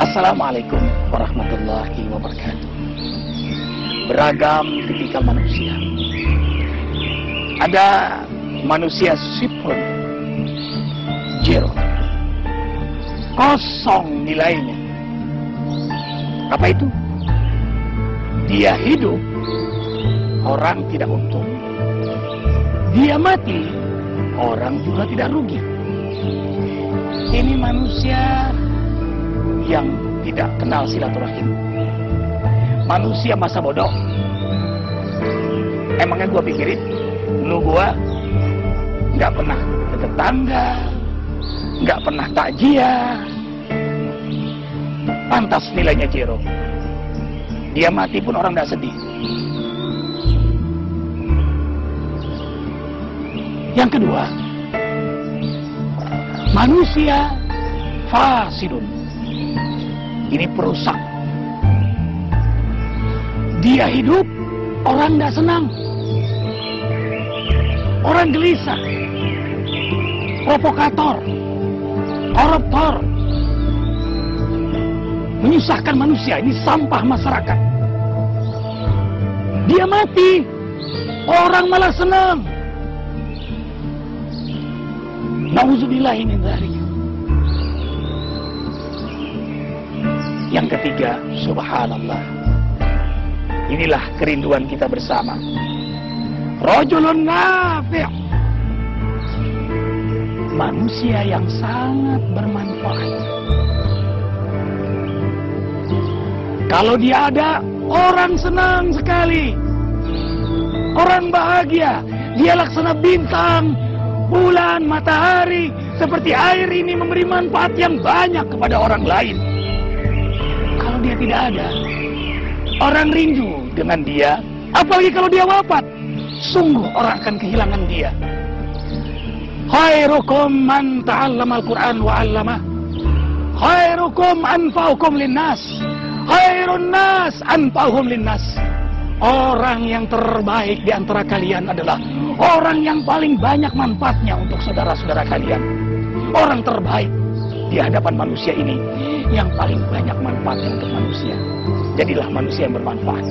Assalamualaikum warahmatullahi wabarakatuh. Beragam tipikal manusia. Ada manusia sifon, Jero kosong nilainya. Apa itu? Dia hidup, orang tidak untung. Dia mati, orang juga tidak rugi. Ini manusia yang tidak kenal silaturahim. Manusia masa bodoh. Emangnya gua pikirin, lu gua nggak pernah ke tetangga, nggak pernah takjiah. Pantas nilainya zero. Dia mati pun orang nggak sedih. Yang kedua, manusia fasidun. Ini perusak. Dia hidup, orang tidak senang. Orang gelisah. Provokator. Koruptor. Menyusahkan manusia. Ini sampah masyarakat. Dia mati. Orang malah senang. Nauzubillah ini dari. Yang ketiga, subhanallah. Inilah kerinduan kita bersama. Rajulun nafi' Manusia yang sangat bermanfaat. Kalau dia ada, orang senang sekali. Orang bahagia. Dia laksana bintang, bulan, matahari. Seperti air ini memberi manfaat yang banyak kepada orang lain. Kalau dia tidak ada, orang rindu dengan dia. Apalagi kalau dia wafat, sungguh orang akan kehilangan dia. Khairukum man ta'allama al-Quran wa 'allama. Khairukum anfa'ukum linnas. Khairun nas anfa'uhum linnas. Orang yang terbaik di antara kalian adalah orang yang paling banyak manfaatnya untuk saudara-saudara kalian. Orang terbaik di hadapan manusia ini yang paling banyak manfaatnya untuk manusia. Jadilah manusia yang bermanfaat.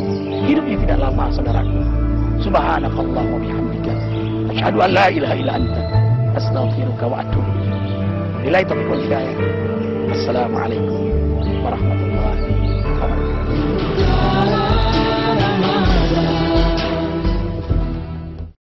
Hidupnya tidak lama, saudaraku. Subhanakallah wa bihamdika. Asyhadu an la ilaha illa anta. Astaghfiruka wa atubu ilaik. Assalamualaikum warahmatullahi